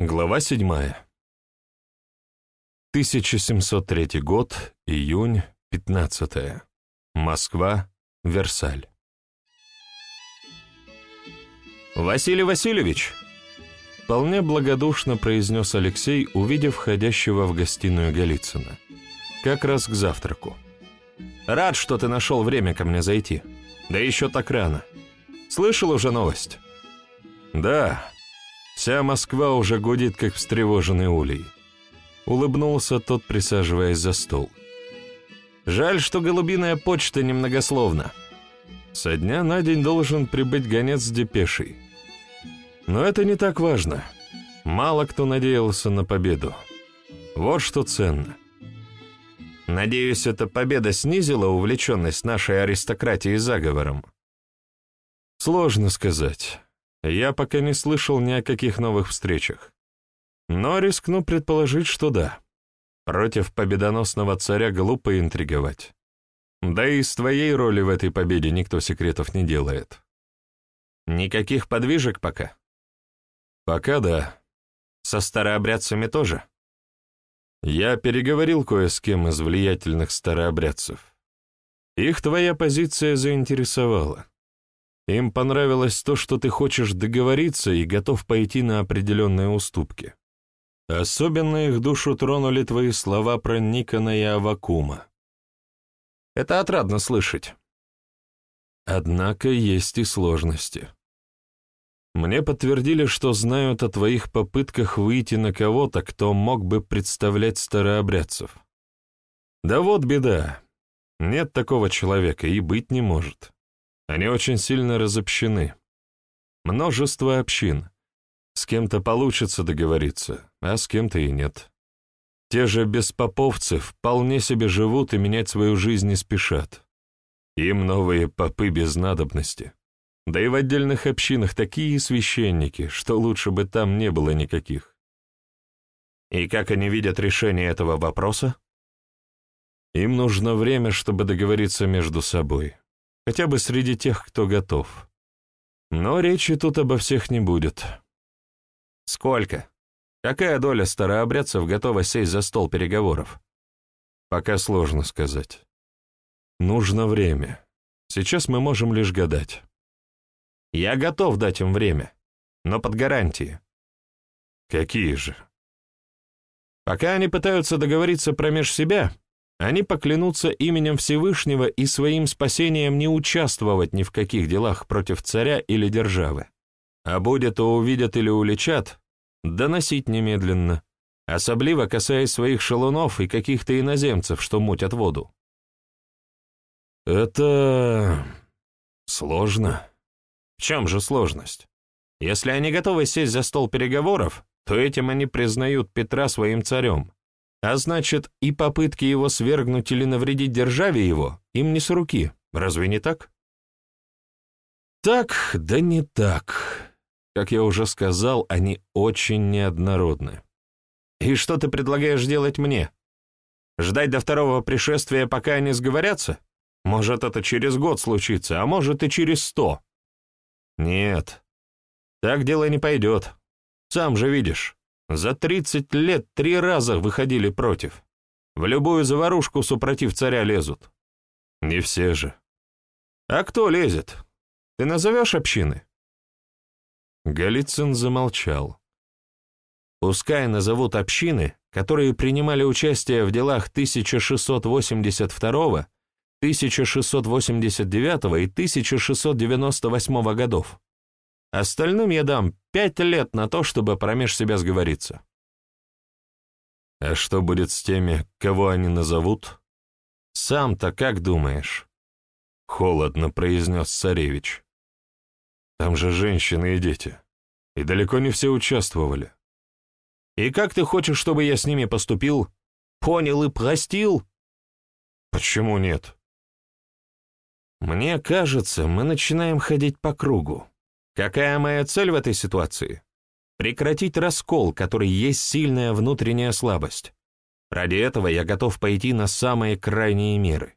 Глава 7. 1703 год, июнь, 15. Москва, Версаль. «Василий Васильевич!» Вполне благодушно произнес Алексей, увидев входящего в гостиную Голицына. Как раз к завтраку. «Рад, что ты нашел время ко мне зайти. Да еще так рано. Слышал уже новость?» «Да, Вся Москва уже гудит, как встревоженный улей. Улыбнулся тот, присаживаясь за стол. Жаль, что голубиная почта немногословна. Со дня на день должен прибыть гонец с депешей. Но это не так важно. Мало кто надеялся на победу. Вот что ценно. Надеюсь, эта победа снизила увлеченность нашей аристократии заговором. Сложно сказать. Я пока не слышал ни о каких новых встречах. Но рискну предположить, что да. Против победоносного царя глупо интриговать. Да и с твоей роли в этой победе никто секретов не делает. Никаких подвижек пока? Пока да. Со старообрядцами тоже? Я переговорил кое с кем из влиятельных старообрядцев. Их твоя позиция заинтересовала. Им понравилось то, что ты хочешь договориться и готов пойти на определенные уступки. Особенно их душу тронули твои слова про Никона и Авакума. Это отрадно слышать. Однако есть и сложности. Мне подтвердили, что знают о твоих попытках выйти на кого-то, кто мог бы представлять старообрядцев. Да вот беда. Нет такого человека и быть не может. Они очень сильно разобщены. Множество общин. С кем-то получится договориться, а с кем-то и нет. Те же беспоповцы вполне себе живут и менять свою жизнь не спешат. Им новые попы без надобности. Да и в отдельных общинах такие священники, что лучше бы там не было никаких. И как они видят решение этого вопроса? Им нужно время, чтобы договориться между собой хотя бы среди тех, кто готов. Но речи тут обо всех не будет. Сколько? Какая доля старообрядцев готова сесть за стол переговоров? Пока сложно сказать. Нужно время. Сейчас мы можем лишь гадать. Я готов дать им время, но под гарантии. Какие же? Пока они пытаются договориться промеж себя, они поклянутся именем Всевышнего и своим спасением не участвовать ни в каких делах против царя или державы. А будет то увидят или уличат, доносить немедленно, особливо касаясь своих шалунов и каких-то иноземцев, что мутят воду. Это... сложно. В чем же сложность? Если они готовы сесть за стол переговоров, то этим они признают Петра своим царем, а значит, и попытки его свергнуть или навредить державе его им не с руки. Разве не так? Так, да не так. Как я уже сказал, они очень неоднородны. И что ты предлагаешь делать мне? Ждать до второго пришествия, пока они сговорятся? Может, это через год случится, а может и через сто. Нет, так дело не пойдет. Сам же видишь. За тридцать лет три раза выходили против. В любую заварушку супротив царя лезут. Не все же. А кто лезет? Ты назовешь общины? Голицын замолчал. Пускай назовут общины, которые принимали участие в делах 1682, 1689 и 1698 годов. Остальным я дам пять лет на то, чтобы промеж себя сговориться. А что будет с теми, кого они назовут? Сам-то как думаешь? Холодно произнес царевич. Там же женщины и дети. И далеко не все участвовали. И как ты хочешь, чтобы я с ними поступил? Понял и простил? Почему нет? Мне кажется, мы начинаем ходить по кругу. Какая моя цель в этой ситуации? Прекратить раскол, который есть сильная внутренняя слабость. Ради этого я готов пойти на самые крайние меры.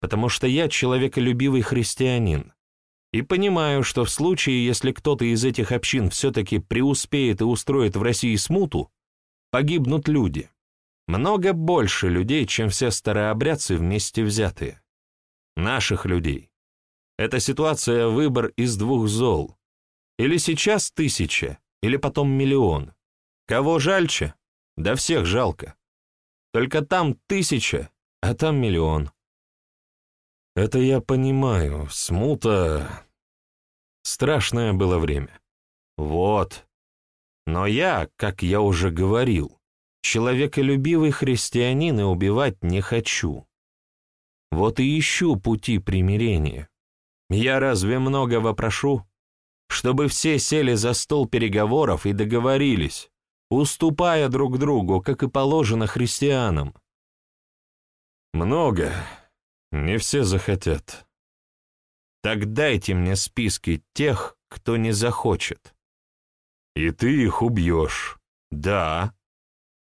Потому что я человеколюбивый христианин. И понимаю, что в случае, если кто-то из этих общин все-таки преуспеет и устроит в России смуту, погибнут люди. Много больше людей, чем все старообрядцы вместе взятые. Наших людей. Эта ситуация — выбор из двух зол. Или сейчас тысяча, или потом миллион. Кого жальче? Да всех жалко. Только там тысяча, а там миллион. Это я понимаю, смута... Страшное было время. Вот. Но я, как я уже говорил, человеколюбивый христианин и убивать не хочу. Вот и ищу пути примирения. Я разве многого прошу? Чтобы все сели за стол переговоров и договорились, уступая друг другу, как и положено христианам. Много. Не все захотят. Так дайте мне списки тех, кто не захочет. И ты их убьешь. Да.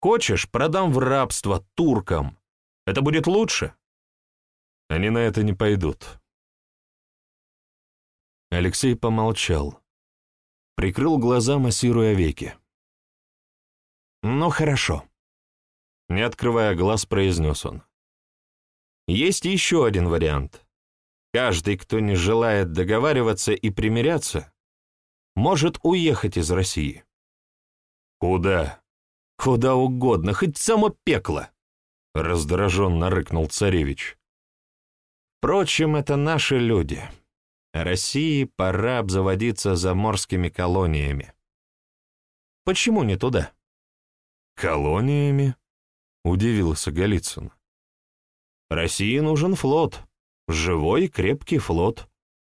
Хочешь, продам в рабство туркам. Это будет лучше? Они на это не пойдут. Алексей помолчал. Прикрыл глаза, массируя веки. «Ну, хорошо», — не открывая глаз, произнес он. «Есть еще один вариант. Каждый, кто не желает договариваться и примиряться, может уехать из России». «Куда?» «Куда угодно, хоть само пекло», — раздраженно рыкнул царевич. «Впрочем, это наши люди. России пора обзаводиться заморскими колониями». «Почему не туда?» «Колониями?» — удивился Голицын. «России нужен флот, живой крепкий флот.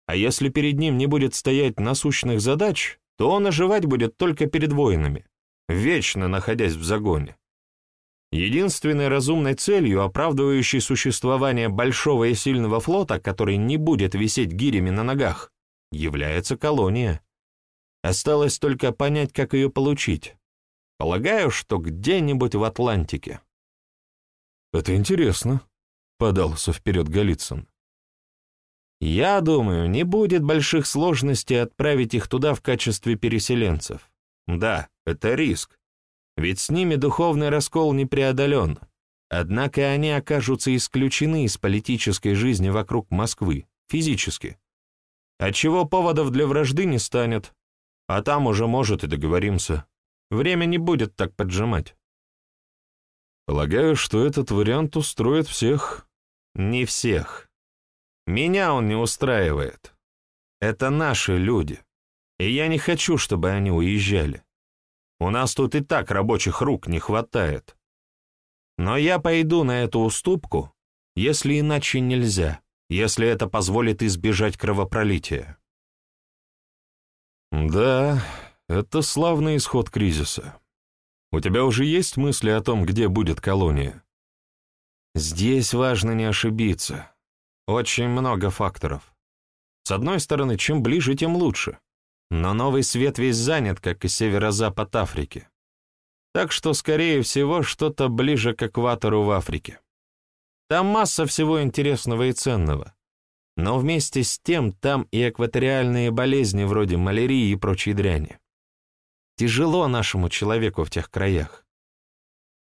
А если перед ним не будет стоять насущных задач, то он оживать будет только перед воинами, вечно находясь в загоне. Единственной разумной целью, оправдывающей существование большого и сильного флота, который не будет висеть гирями на ногах, является колония. Осталось только понять, как ее получить. Полагаю, что где-нибудь в Атлантике. «Это интересно», — подался вперед Голицын. «Я думаю, не будет больших сложностей отправить их туда в качестве переселенцев. Да, это риск, ведь с ними духовный раскол не преодолен, однако они окажутся исключены из политической жизни вокруг Москвы, физически. Отчего поводов для вражды не станет, а там уже, может, и договоримся». Время не будет так поджимать. Полагаю, что этот вариант устроит всех. Не всех. Меня он не устраивает. Это наши люди. И я не хочу, чтобы они уезжали. У нас тут и так рабочих рук не хватает. Но я пойду на эту уступку, если иначе нельзя, если это позволит избежать кровопролития. Да, это славный исход кризиса. У тебя уже есть мысли о том, где будет колония? Здесь важно не ошибиться. Очень много факторов. С одной стороны, чем ближе, тем лучше. Но новый свет весь занят, как и северо-запад Африки. Так что, скорее всего, что-то ближе к экватору в Африке. Там масса всего интересного и ценного. Но вместе с тем там и экваториальные болезни вроде малярии и прочей дряни. Тяжело нашему человеку в тех краях.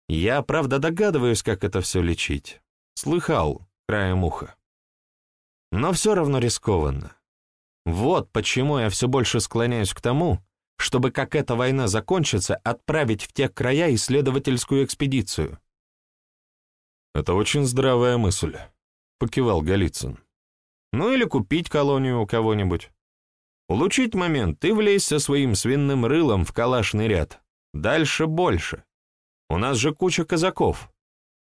Я, правда, догадываюсь, как это все лечить. Слыхал, краем уха. Но все равно рискованно. Вот почему я все больше склоняюсь к тому, чтобы, как эта война закончится, отправить в те края исследовательскую экспедицию. «Это очень здравая мысль», — покивал Голицын. «Ну или купить колонию у кого-нибудь. Улучшить момент и влезть со своим свиным рылом в калашный ряд. Дальше больше. У нас же куча казаков.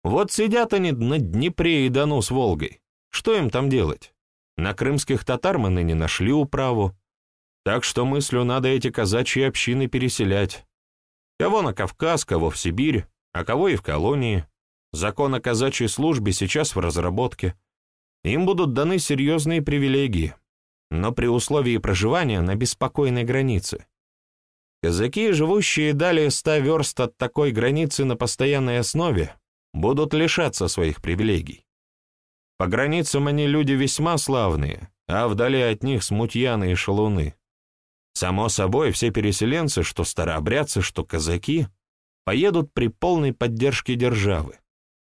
Вот сидят они на Днепре и Дону с Волгой. Что им там делать? На крымских татар мы ныне нашли управу. Так что мыслю надо эти казачьи общины переселять. Кого на Кавказ, кого в Сибирь, а кого и в колонии. Закон о казачьей службе сейчас в разработке. Им будут даны серьезные привилегии но при условии проживания на беспокойной границе. Казаки, живущие далее ста верст от такой границы на постоянной основе, будут лишаться своих привилегий. По границам они люди весьма славные, а вдали от них смутьяны и шалуны. Само собой, все переселенцы, что старообрядцы, что казаки, поедут при полной поддержке державы.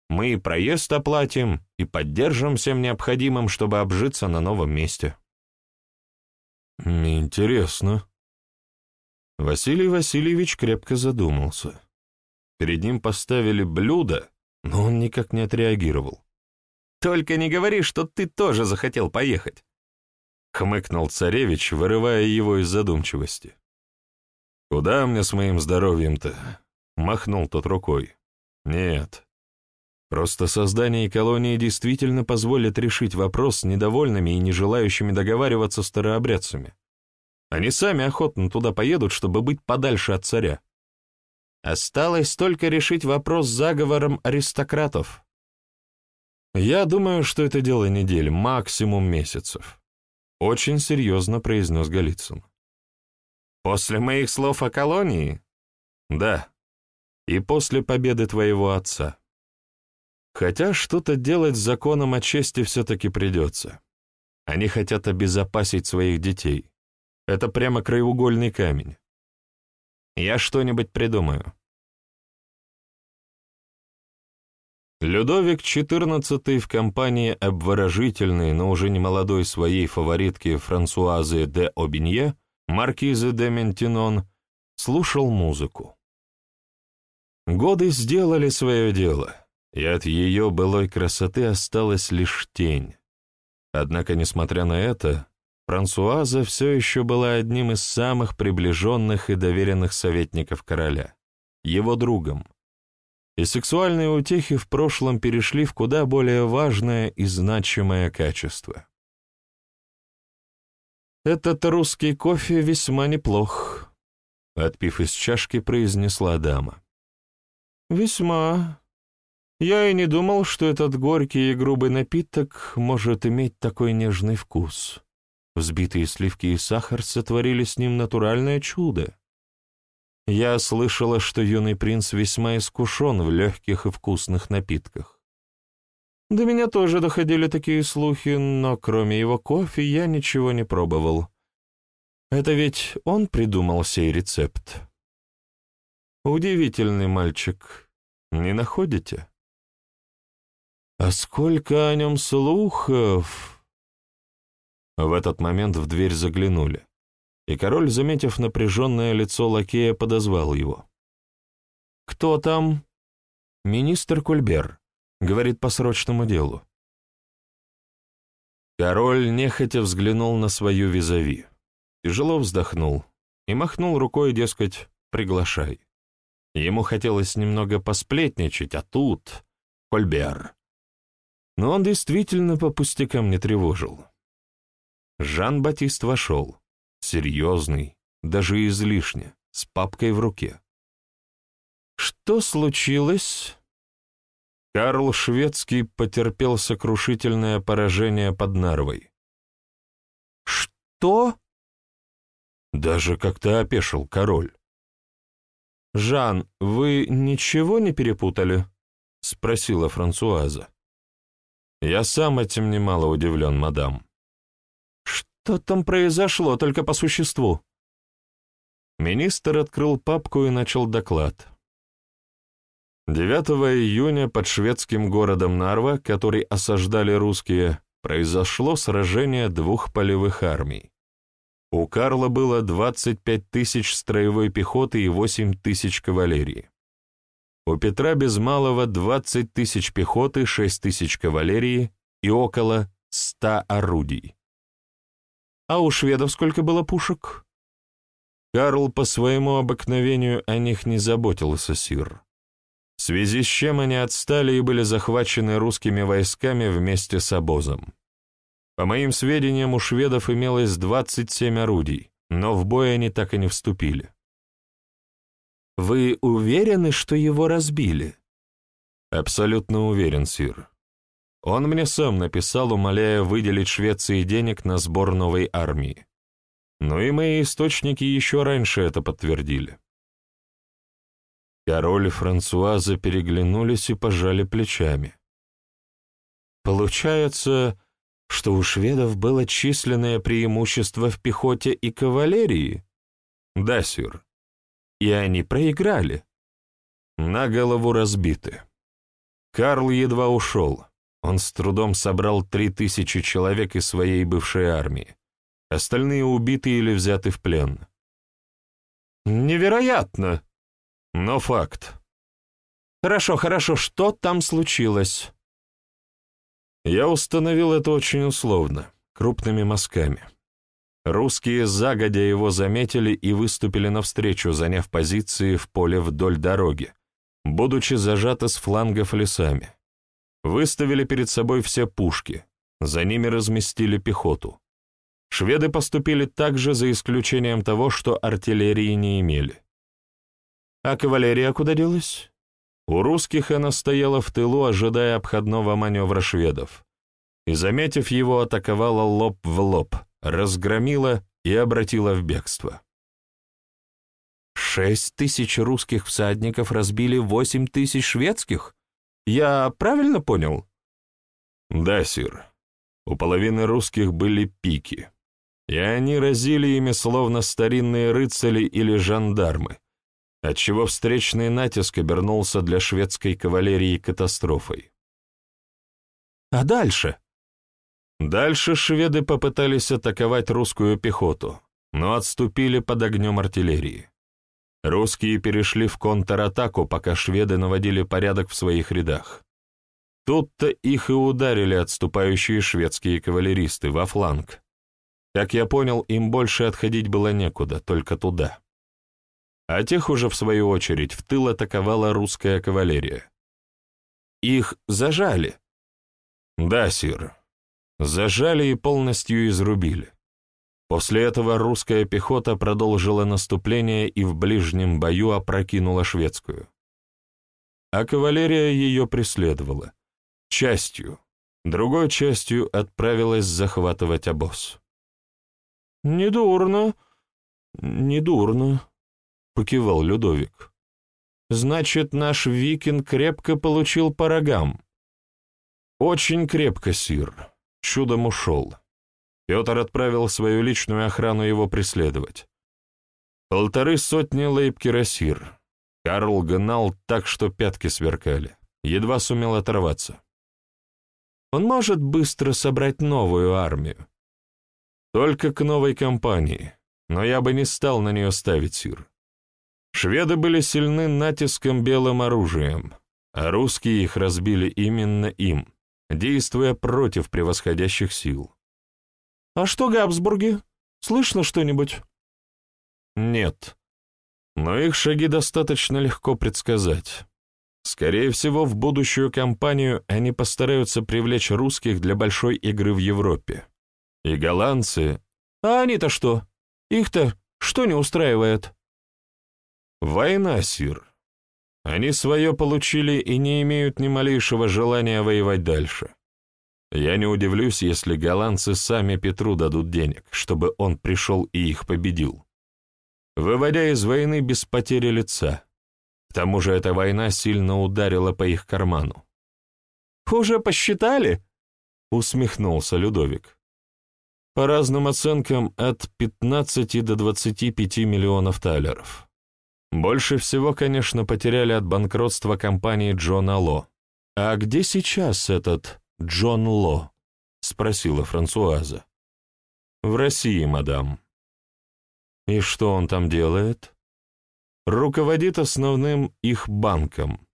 Мы и проезд оплатим, и поддержим всем необходимым, чтобы обжиться на новом месте. Интересно. Василий Васильевич крепко задумался. Перед ним поставили блюдо, но он никак не отреагировал. «Только не говори, что ты тоже захотел поехать!» — хмыкнул царевич, вырывая его из задумчивости. «Куда мне с моим здоровьем-то?» — махнул тот рукой. «Нет. Просто создание колонии действительно позволит решить вопрос с недовольными и не желающими договариваться старообрядцами. Они сами охотно туда поедут, чтобы быть подальше от царя. Осталось только решить вопрос с заговором аристократов. Я думаю, что это дело недель, максимум месяцев. Очень серьезно произнес Голицын. После моих слов о колонии? Да. И после победы твоего отца. Хотя что-то делать с законом о чести все-таки придется. Они хотят обезопасить своих детей. Это прямо краеугольный камень. Я что-нибудь придумаю. Людовик XIV в компании обворожительной, но уже не молодой своей фаворитки Франсуазы де Обинье, маркизы де Ментинон, слушал музыку. Годы сделали свое дело, и от ее былой красоты осталась лишь тень. Однако, несмотря на это, Франсуаза все еще была одним из самых приближенных и доверенных советников короля, его другом. И сексуальные утехи в прошлом перешли в куда более важное и значимое качество. «Этот русский кофе весьма неплох», — отпив из чашки, произнесла дама. «Весьма. Я и не думал, что этот горький и грубый напиток может иметь такой нежный вкус». Взбитые сливки и сахар сотворили с ним натуральное чудо. Я слышала, что юный принц весьма искушен в легких и вкусных напитках. До меня тоже доходили такие слухи, но кроме его кофе я ничего не пробовал. Это ведь он придумал сей рецепт. Удивительный мальчик, не находите? А сколько о нем слухов! В этот момент в дверь заглянули, и король, заметив напряженное лицо лакея, подозвал его. «Кто там?» «Министр Кульбер», — говорит по срочному делу. Король нехотя взглянул на свою визави, тяжело вздохнул и махнул рукой, дескать, «приглашай». Ему хотелось немного посплетничать, а тут — Кольбер. Но он действительно по пустякам не тревожил. Жан-Батист вошел, серьезный, даже излишне, с папкой в руке. «Что случилось?» Карл Шведский потерпел сокрушительное поражение под Нарвой. «Что?» Даже как-то опешил король. «Жан, вы ничего не перепутали?» — спросила Франсуаза. «Я сам этим немало удивлен, мадам. Что там произошло, только по существу?» Министр открыл папку и начал доклад. 9 июня под шведским городом Нарва, который осаждали русские, произошло сражение двух полевых армий. У Карла было 25 тысяч строевой пехоты и 8 тысяч кавалерии. У Петра без малого 20 тысяч пехоты, 6 тысяч кавалерии и около 100 орудий. А у шведов сколько было пушек? Карл по своему обыкновению о них не заботился, сир. В связи с чем они отстали и были захвачены русскими войсками вместе с обозом. По моим сведениям, у шведов имелось 27 орудий, но в бой они так и не вступили. «Вы уверены, что его разбили?» «Абсолютно уверен, сир. Он мне сам написал, умоляя выделить Швеции денег на сбор новой армии. Но и мои источники еще раньше это подтвердили. Король и Франсуаза переглянулись и пожали плечами. Получается, что у шведов было численное преимущество в пехоте и кавалерии? Да, сир. И они проиграли. На голову разбиты. Карл едва ушел. Он с трудом собрал три тысячи человек из своей бывшей армии. Остальные убиты или взяты в плен. Невероятно! Но факт. Хорошо, хорошо, что там случилось? Я установил это очень условно, крупными мазками. Русские загодя его заметили и выступили навстречу, заняв позиции в поле вдоль дороги, будучи зажаты с флангов лесами. Выставили перед собой все пушки, за ними разместили пехоту. Шведы поступили так же, за исключением того, что артиллерии не имели. А кавалерия куда делась? У русских она стояла в тылу, ожидая обходного маневра шведов, и, заметив его, атаковала лоб в лоб, разгромила и обратила в бегство. Шесть тысяч русских всадников разбили восемь тысяч шведских? Я правильно понял? Да, сир. У половины русских были пики, и они разили ими словно старинные рыцари или жандармы, отчего встречный натиск обернулся для шведской кавалерии катастрофой. А дальше? Дальше шведы попытались атаковать русскую пехоту, но отступили под огнем артиллерии. Русские перешли в контратаку, пока шведы наводили порядок в своих рядах. Тут-то их и ударили отступающие шведские кавалеристы во фланг. Как я понял, им больше отходить было некуда, только туда а тех уже, в свою очередь, в тыл атаковала русская кавалерия. Их зажали. Да, сир. Зажали и полностью изрубили. После этого русская пехота продолжила наступление и в ближнем бою опрокинула шведскую. А кавалерия ее преследовала. Частью. Другой частью отправилась захватывать обоз. «Недурно, недурно», — покивал Людовик. «Значит, наш викинг крепко получил по рогам». «Очень крепко, сир. Чудом ушел». Петр отправил свою личную охрану его преследовать. Полторы сотни лейб-кирасир. Карл гнал так, что пятки сверкали. Едва сумел оторваться. Он может быстро собрать новую армию. Только к новой кампании, но я бы не стал на нее ставить, сир. Шведы были сильны натиском белым оружием, а русские их разбили именно им, действуя против превосходящих сил. «А что Габсбурги? Слышно что-нибудь?» «Нет. Но их шаги достаточно легко предсказать. Скорее всего, в будущую кампанию они постараются привлечь русских для большой игры в Европе. И голландцы... А они-то что? Их-то что не устраивает?» Война, Сир. Они свое получили и не имеют ни малейшего желания воевать дальше. Я не удивлюсь, если голландцы сами Петру дадут денег, чтобы он пришел и их победил. Выводя из войны без потери лица. К тому же эта война сильно ударила по их карману. «Уже посчитали?» — усмехнулся Людовик. По разным оценкам, от 15 до 25 миллионов талеров. Больше всего, конечно, потеряли от банкротства компании Джона Ло. «А где сейчас этот Джон Ло?» — спросила Франсуаза. «В России, мадам». «И что он там делает?» «Руководит основным их банком.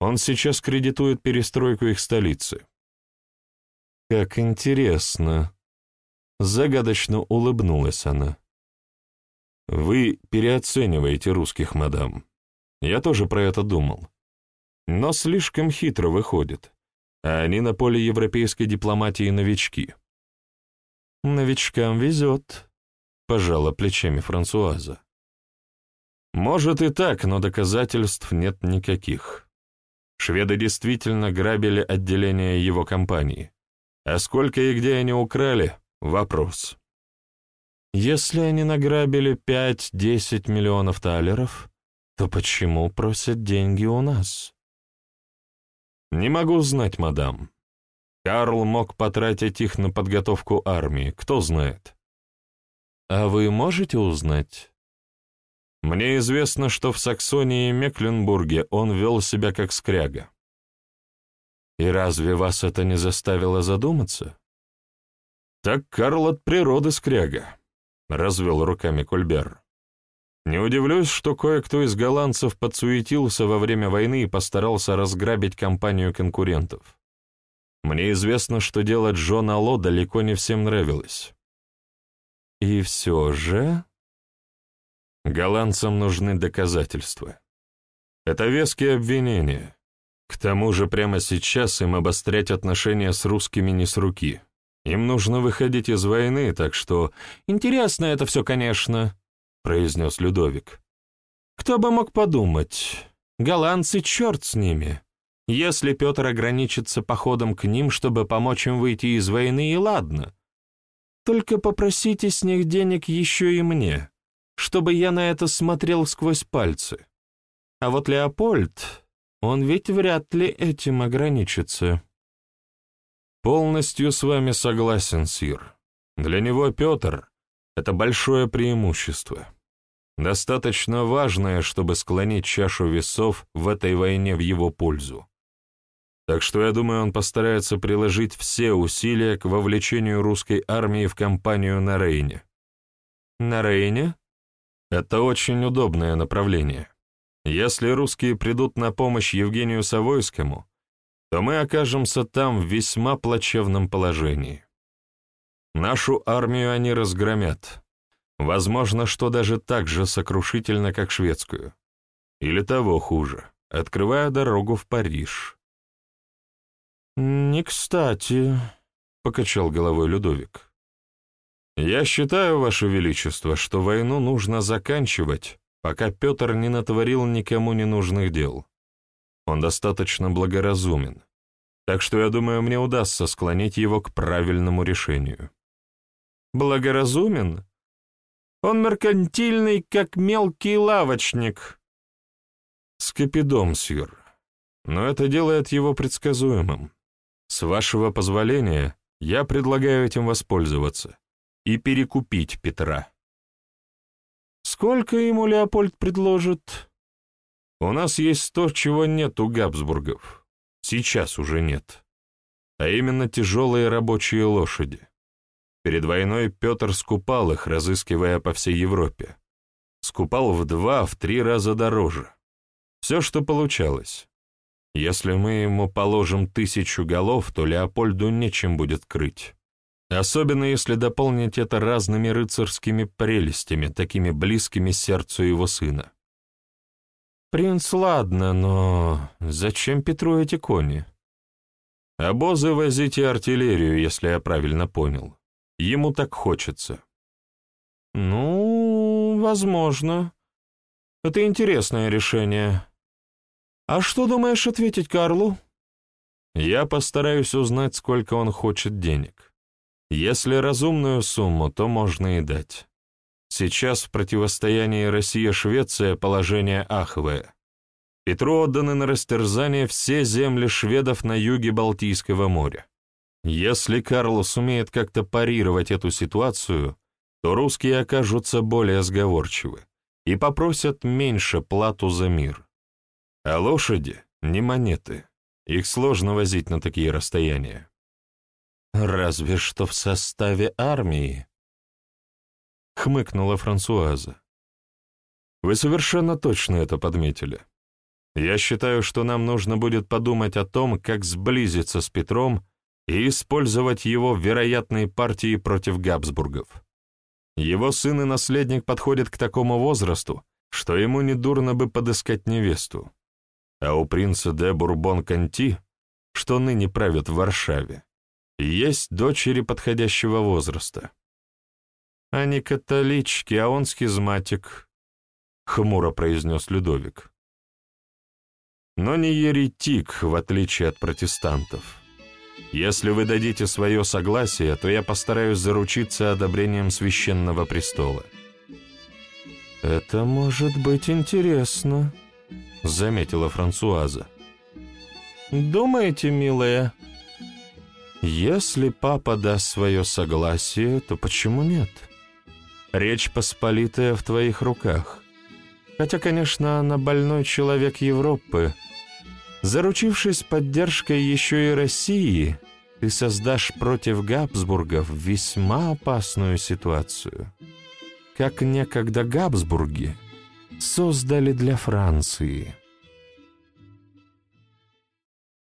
Он сейчас кредитует перестройку их столицы». «Как интересно!» Загадочно улыбнулась она. Вы переоцениваете русских, мадам. Я тоже про это думал. Но слишком хитро выходит, а они на поле европейской дипломатии новички. Новичкам везет, пожала плечами Франсуаза. Может и так, но доказательств нет никаких. Шведы действительно грабили отделение его компании. А сколько и где они украли — вопрос. Если они награбили 5-10 миллионов талеров, то почему просят деньги у нас? Не могу знать, мадам. Карл мог потратить их на подготовку армии, кто знает. А вы можете узнать? Мне известно, что в Саксонии и Мекленбурге он вел себя как скряга. И разве вас это не заставило задуматься? Так Карл от природы скряга, — развел руками Кольбер. Не удивлюсь, что кое-кто из голландцев подсуетился во время войны и постарался разграбить компанию конкурентов. Мне известно, что дело Джона Ло далеко не всем нравилось. И все же... Голландцам нужны доказательства. Это веские обвинения. К тому же прямо сейчас им обострять отношения с русскими не с руки. Им нужно выходить из войны, так что... Интересно это все, конечно, — произнес Людовик. Кто бы мог подумать? Голландцы, черт с ними. Если Петр ограничится походом к ним, чтобы помочь им выйти из войны, и ладно. Только попросите с них денег еще и мне чтобы я на это смотрел сквозь пальцы. А вот Леопольд, он ведь вряд ли этим ограничится. Полностью с вами согласен, Сир. Для него Петр — это большое преимущество. Достаточно важное, чтобы склонить чашу весов в этой войне в его пользу. Так что я думаю, он постарается приложить все усилия к вовлечению русской армии в кампанию на Рейне. На Рейне? Это очень удобное направление. Если русские придут на помощь Евгению Савойскому, то мы окажемся там в весьма плачевном положении. Нашу армию они разгромят. Возможно, что даже так же сокрушительно, как шведскую. Или того хуже, открывая дорогу в Париж. «Не кстати», — покачал головой Людовик. «Я считаю, Ваше Величество, что войну нужно заканчивать, пока Петр не натворил никому ненужных дел. Он достаточно благоразумен, так что, я думаю, мне удастся склонить его к правильному решению». «Благоразумен? Он меркантильный, как мелкий лавочник». «Скопидом, сир, но это делает его предсказуемым. С вашего позволения, я предлагаю этим воспользоваться» и перекупить Петра. Сколько ему Леопольд предложит? У нас есть то, чего нет у Габсбургов. Сейчас уже нет. А именно тяжелые рабочие лошади. Перед войной Петр скупал их, разыскивая по всей Европе. Скупал в два, в три раза дороже. Все, что получалось. Если мы ему положим тысячу голов, то Леопольду нечем будет крыть. Особенно если дополнить это разными рыцарскими прелестями, такими близкими сердцу его сына. «Принц, ладно, но зачем Петру эти кони?» «Обозы и артиллерию, если я правильно понял. Ему так хочется». «Ну, возможно. Это интересное решение. А что думаешь ответить Карлу?» «Я постараюсь узнать, сколько он хочет денег. Если разумную сумму, то можно и дать. Сейчас в противостоянии Россия-Швеция положение аховое. Петру отданы на растерзание все земли шведов на юге Балтийского моря. Если Карл сумеет как-то парировать эту ситуацию, то русские окажутся более сговорчивы и попросят меньше плату за мир. А лошади — не монеты, их сложно возить на такие расстояния. «Разве что в составе армии», — хмыкнула Франсуаза. «Вы совершенно точно это подметили. Я считаю, что нам нужно будет подумать о том, как сблизиться с Петром и использовать его в вероятной партии против Габсбургов. Его сын и наследник подходят к такому возрасту, что ему недурно бы подыскать невесту. А у принца де Бурбон-Конти, что ныне правит в Варшаве, есть дочери подходящего возраста. Они католички, а он схизматик, — хмуро произнес Людовик. Но не еретик, в отличие от протестантов. Если вы дадите свое согласие, то я постараюсь заручиться одобрением священного престола. «Это может быть интересно», — заметила Франсуаза. «Думаете, милая?» Если папа даст свое согласие, то почему нет? Речь Посполитая в твоих руках. Хотя, конечно, она больной человек Европы. Заручившись поддержкой еще и России, ты создашь против Габсбургов весьма опасную ситуацию. Как некогда Габсбурги создали для Франции –